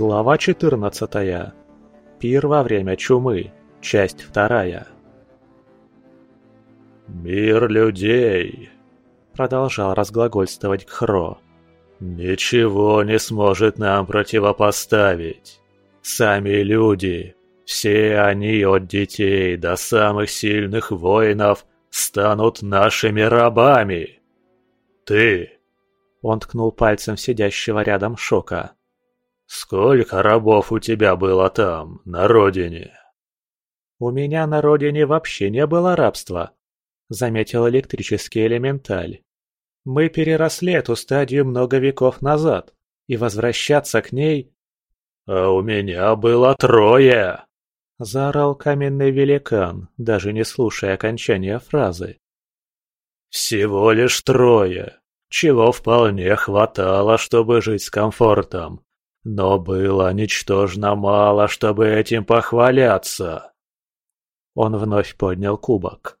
Глава 14. Пир во время чумы. Часть вторая. «Мир людей!» — продолжал разглагольствовать Кхро. «Ничего не сможет нам противопоставить. Сами люди, все они от детей до самых сильных воинов станут нашими рабами. Ты!» Он ткнул пальцем сидящего рядом Шока. «Сколько рабов у тебя было там, на родине?» «У меня на родине вообще не было рабства», — заметил электрический элементаль. «Мы переросли эту стадию много веков назад, и возвращаться к ней...» «А у меня было трое!» — заорал каменный великан, даже не слушая окончания фразы. «Всего лишь трое, чего вполне хватало, чтобы жить с комфортом. Но было ничтожно мало, чтобы этим похваляться. Он вновь поднял кубок.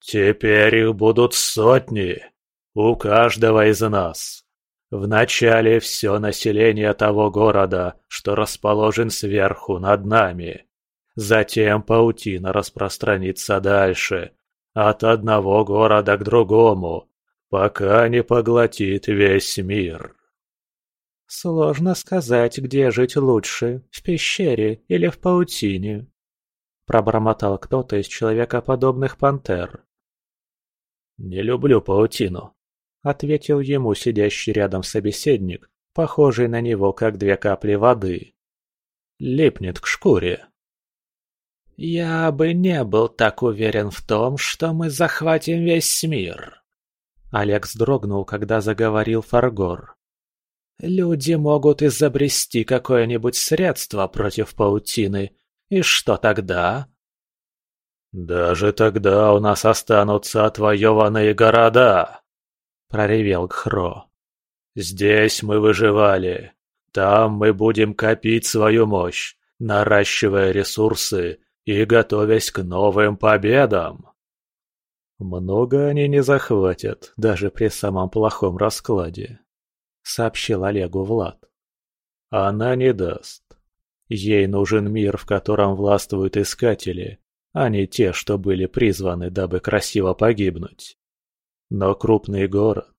Теперь их будут сотни, у каждого из нас. Вначале все население того города, что расположен сверху над нами. Затем паутина распространится дальше, от одного города к другому, пока не поглотит весь мир. «Сложно сказать, где жить лучше, в пещере или в паутине», — пробормотал кто-то из человекоподобных пантер. «Не люблю паутину», — ответил ему сидящий рядом собеседник, похожий на него как две капли воды. «Липнет к шкуре». «Я бы не был так уверен в том, что мы захватим весь мир». Олег вздрогнул, когда заговорил Фаргор. Люди могут изобрести какое-нибудь средство против паутины. И что тогда? «Даже тогда у нас останутся отвоеванные города!» — проревел Кхро. «Здесь мы выживали. Там мы будем копить свою мощь, наращивая ресурсы и готовясь к новым победам». Много они не захватят, даже при самом плохом раскладе. — сообщил Олегу Влад. «Она не даст. Ей нужен мир, в котором властвуют искатели, а не те, что были призваны, дабы красиво погибнуть. Но крупный город.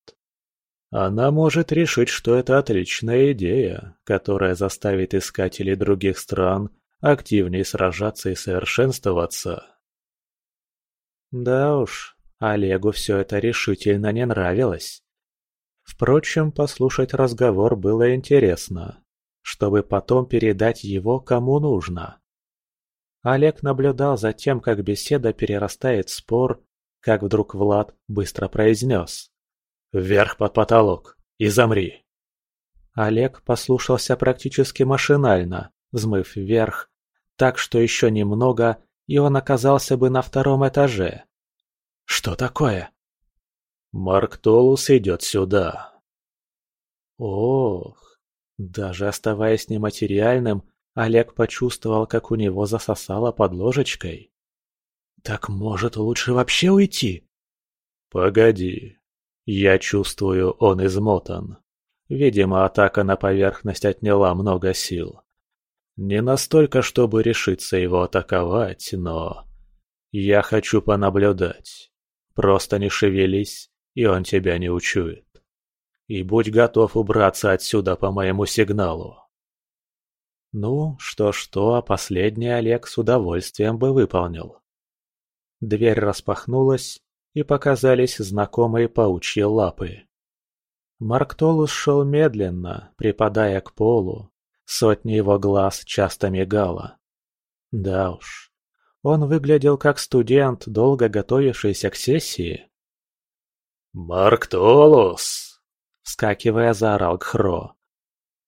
Она может решить, что это отличная идея, которая заставит искателей других стран активнее сражаться и совершенствоваться». Да уж, Олегу все это решительно не нравилось. Впрочем, послушать разговор было интересно, чтобы потом передать его кому нужно. Олег наблюдал за тем, как беседа перерастает в спор, как вдруг Влад быстро произнес. «Вверх под потолок и замри!» Олег послушался практически машинально, взмыв вверх, так что еще немного, и он оказался бы на втором этаже. «Что такое?» Марк Толус идет сюда. Ох, даже оставаясь нематериальным, Олег почувствовал, как у него засосало под ложечкой. Так может лучше вообще уйти? Погоди. Я чувствую, он измотан. Видимо, атака на поверхность отняла много сил. Не настолько, чтобы решиться его атаковать, но... Я хочу понаблюдать. Просто не шевелись и он тебя не учует. И будь готов убраться отсюда по моему сигналу. Ну, что-что, а последний Олег с удовольствием бы выполнил. Дверь распахнулась, и показались знакомые паучьи лапы. Марктолус шел медленно, припадая к полу. Сотни его глаз часто мигало. Да уж, он выглядел как студент, долго готовившийся к сессии. «Марк Толус!» — вскакивая, заорал Кхро.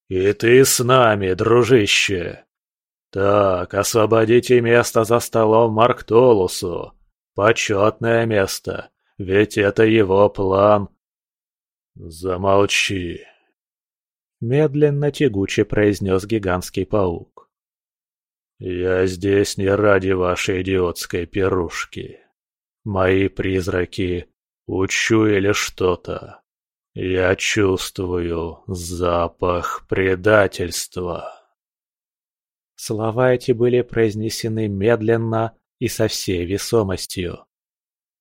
«И ты с нами, дружище! Так, освободите место за столом Марк Толусу. Почетное место, ведь это его план». «Замолчи!» Медленно тягуче произнес гигантский паук. «Я здесь не ради вашей идиотской пирушки. Мои призраки Учуяли что-то. Я чувствую запах предательства. Слова эти были произнесены медленно и со всей весомостью.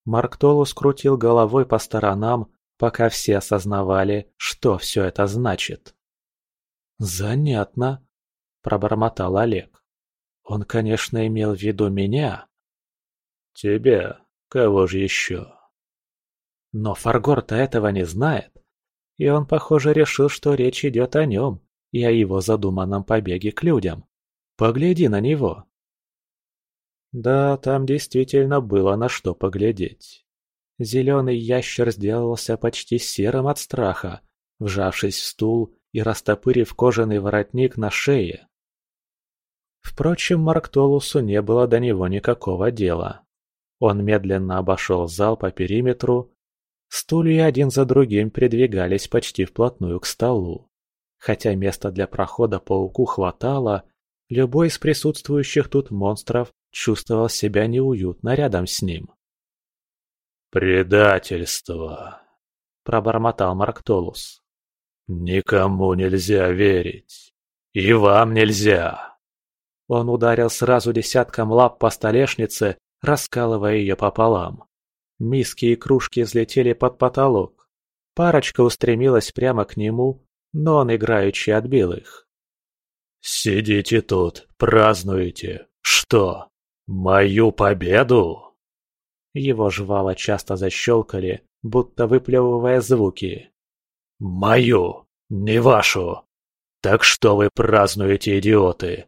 Марк Толус крутил головой по сторонам, пока все осознавали, что все это значит. «Занятно», – пробормотал Олег. «Он, конечно, имел в виду меня». «Тебя? Кого же еще?» Но Фаргор-то этого не знает. И он, похоже, решил, что речь идет о нем и о его задуманном побеге к людям. Погляди на него. Да, там действительно было на что поглядеть. Зеленый ящер сделался почти серым от страха, вжавшись в стул и растопырив кожаный воротник на шее. Впрочем, Марктолусу не было до него никакого дела. Он медленно обошел зал по периметру Стулья один за другим придвигались почти вплотную к столу. Хотя места для прохода пауку хватало, любой из присутствующих тут монстров чувствовал себя неуютно рядом с ним. «Предательство!» – пробормотал Марктолус. «Никому нельзя верить. И вам нельзя!» Он ударил сразу десятком лап по столешнице, раскалывая ее пополам. Миски и кружки взлетели под потолок. Парочка устремилась прямо к нему, но он играючи отбил их. «Сидите тут, празднуете. Что? Мою победу?» Его жвала часто защелкали, будто выплевывая звуки. «Мою, не вашу! Так что вы празднуете, идиоты?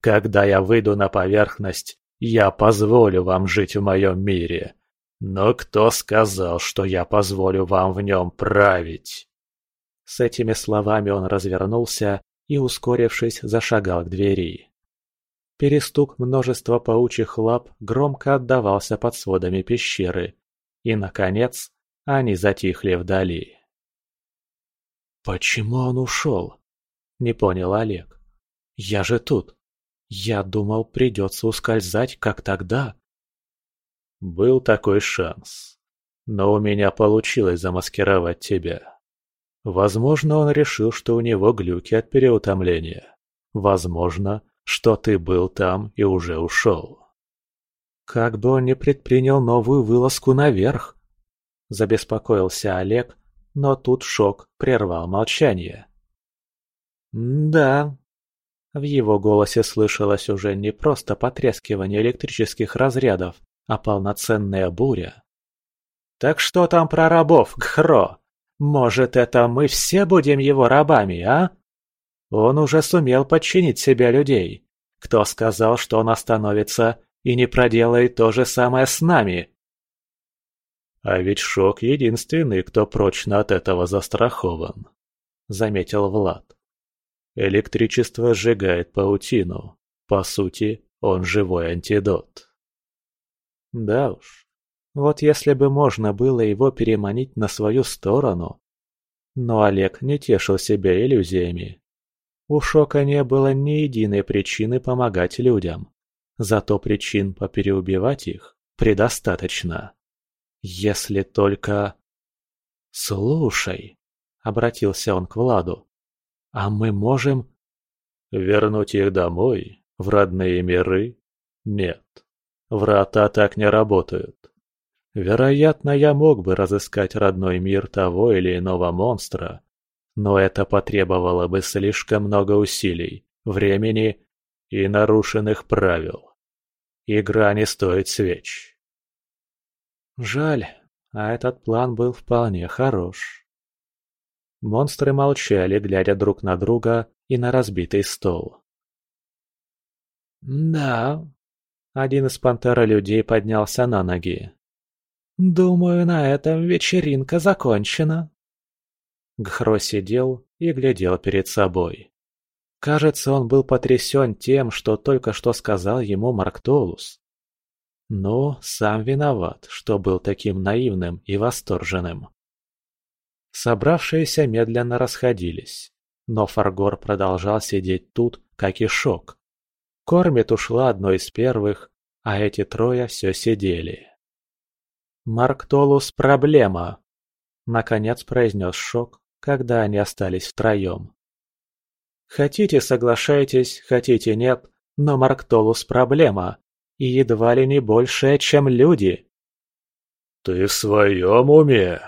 Когда я выйду на поверхность, я позволю вам жить в моем мире, но кто сказал, что я позволю вам в нем править?» С этими словами он развернулся и, ускорившись, зашагал к двери. Перестук множества паучьих лап громко отдавался под сводами пещеры, и, наконец, они затихли вдали. «Почему он ушел?» – не понял Олег. «Я же тут. Я думал, придется ускользать, как тогда, был такой шанс. Но у меня получилось замаскировать тебя. Возможно, он решил, что у него глюки от переутомления. Возможно, что ты был там и уже ушел. Как бы он не предпринял новую вылазку наверх? Забеспокоился Олег, но тут шок прервал молчание. «Да». В его голосе слышалось уже не просто потрескивание электрических разрядов, а полноценная буря. «Так что там про рабов, Гхро? Может, это мы все будем его рабами, а? Он уже сумел подчинить себя людей. Кто сказал, что он остановится и не проделает то же самое с нами?» «А ведь Шок единственный, кто прочно от этого застрахован», — заметил Влад. «Электричество сжигает паутину. По сути, он живой антидот». Да уж, вот если бы можно было его переманить на свою сторону. Но Олег не тешил себя иллюзиями. У Шока не было ни единой причины помогать людям. Зато причин попереубивать их предостаточно. Если только... «Слушай», — обратился он к Владу, — «а мы можем...» «Вернуть их домой, в родные миры? Нет. Врата так не работают. Вероятно, я мог бы разыскать родной мир того или иного монстра, но это потребовало бы слишком много усилий, времени и нарушенных правил. Игра не стоит свеч. Жаль, а этот план был вполне хорош. Монстры молчали, глядя друг на друга и на разбитый стол. «Да, один из пантера людей поднялся на ноги. «Думаю, на этом вечеринка закончена». Гхро сидел и глядел перед собой. Кажется, он был потрясен тем, что только что сказал ему Марктолус. Но сам виноват, что был таким наивным и восторженным. Собравшиеся медленно расходились, но Фаргор продолжал сидеть тут, как и Шок. Кормит ушла одной из первых, а эти трое все сидели. Марк Толус – проблема. Наконец произнес Шок, когда они остались втроем. Хотите соглашайтесь, хотите нет, но Марктолус проблема, и едва ли не большая, чем люди. «Ты в своем уме?»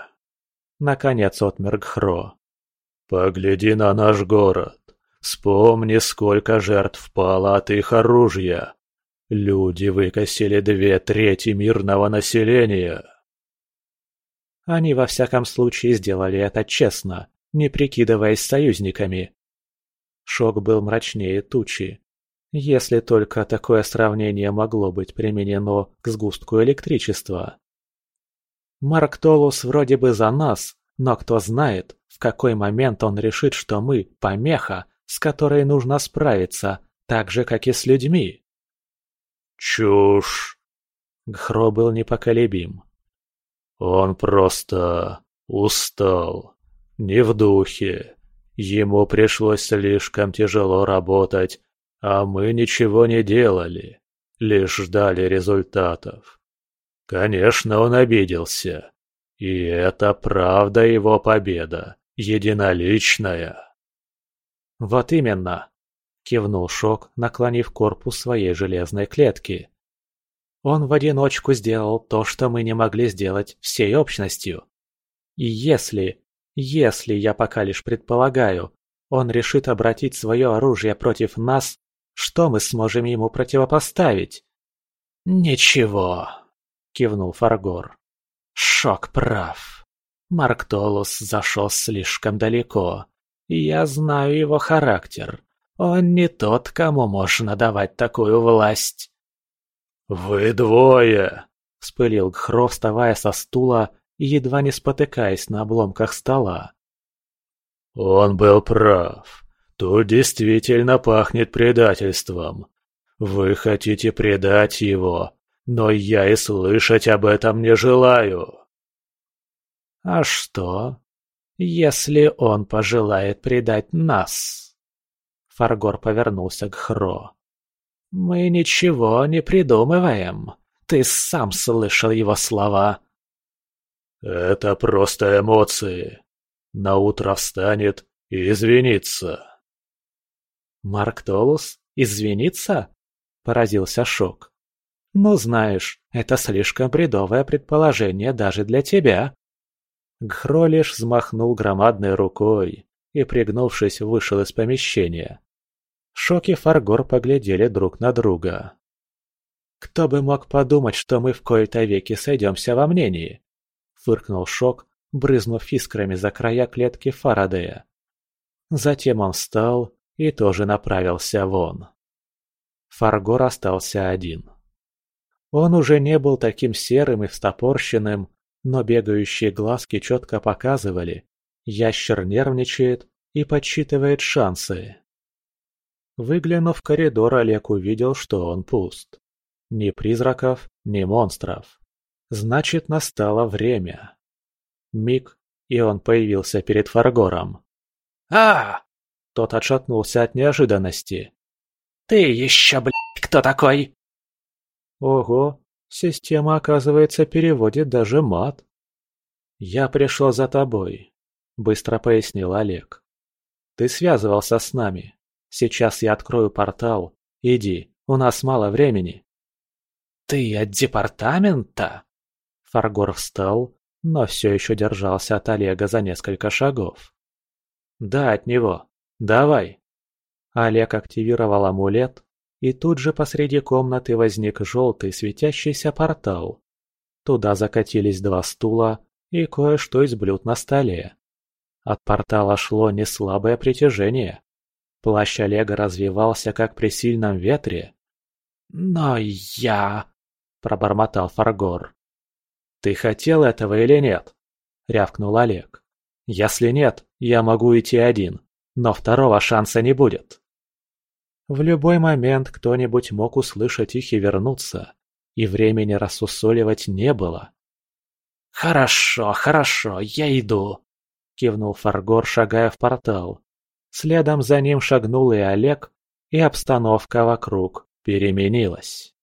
Наконец отмер Гхро. «Погляди на наш город. Вспомни, сколько жертв пало от их оружия. Люди выкосили две трети мирного населения». Они во всяком случае сделали это честно, не прикидываясь союзниками. Шок был мрачнее тучи. Если только такое сравнение могло быть применено к сгустку электричества. Марк Толус вроде бы за нас, но кто знает, в какой момент он решит, что мы – помеха, с которой нужно справиться, так же, как и с людьми. Чушь. Гхро был непоколебим. Он просто устал, не в духе. Ему пришлось слишком тяжело работать, а мы ничего не делали, лишь ждали результатов. Конечно, он обиделся. И это правда его победа, единоличная. Вот именно, кивнул Шок, наклонив корпус своей железной клетки. Он в одиночку сделал то, что мы не могли сделать всей общностью. И если, если я пока лишь предполагаю, он решит обратить свое оружие против нас, что мы сможем ему противопоставить? Ничего. — кивнул Фаргор. «Шок прав. Марктолус зашел слишком далеко. Я знаю его характер. Он не тот, кому можно давать такую власть». «Вы двое!» — вспылил Гхро, вставая со стула и едва не спотыкаясь на обломках стола. «Он был прав. Тут действительно пахнет предательством. Вы хотите предать его, но я и слышать об этом не желаю. А что, если он пожелает предать нас? Фаргор повернулся к Хро. Мы ничего не придумываем. Ты сам слышал его слова. Это просто эмоции. На утро встанет и извинится. Марк Толус извинится? Поразился Шок. «Ну, знаешь, это слишком бредовое предположение даже для тебя». Гхро лишь взмахнул громадной рукой и, пригнувшись, вышел из помещения. Шок и Фаргор поглядели друг на друга. «Кто бы мог подумать, что мы в кои-то веки сойдемся во мнении?» — фыркнул Шок, брызнув искрами за края клетки Фарадея. Затем он встал и тоже направился вон. Фаргор остался один. Он уже не был таким серым и встопорщенным, но бегающие глазки четко показывали. Ящер нервничает и подсчитывает шансы. Выглянув в коридор, Олег увидел, что он пуст. Ни призраков, ни монстров. Значит, настало время. Миг, и он появился перед Фаргором. а Тот отшатнулся от неожиданности. «Ты еще, блядь, кто такой?» Ого, система, оказывается, переводит даже мат. «Я пришел за тобой», — быстро пояснил Олег. «Ты связывался с нами. Сейчас я открою портал. Иди, у нас мало времени». «Ты от департамента?» Фаргор встал, но все еще держался от Олега за несколько шагов. «Да, от него. Давай». Олег активировал амулет, и тут же посреди комнаты возник желтый светящийся портал. Туда закатились два стула и кое-что из блюд на столе. От портала шло неслабое притяжение. Плащ Олега развивался, как при сильном ветре. «Но я...» — пробормотал Фаргор. «Ты хотел этого или нет?» — рявкнул Олег. «Если нет, я могу идти один, но второго шанса не будет». В любой момент кто-нибудь мог услышать их и вернуться, и времени рассусоливать не было. «Хорошо, хорошо, я иду», — кивнул Фаргор, шагая в портал. Следом за ним шагнул и Олег, и обстановка вокруг переменилась.